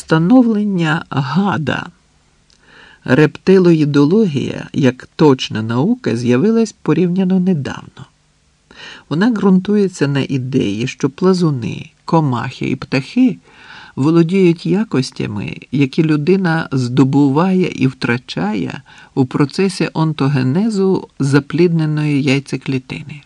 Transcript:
Встановлення гада. Рептилоїдологія як точна наука з'явилась порівняно недавно. Вона ґрунтується на ідеї, що плазуни, комахи і птахи володіють якостями, які людина здобуває і втрачає у процесі онтогенезу заплідненої яйцеклітини.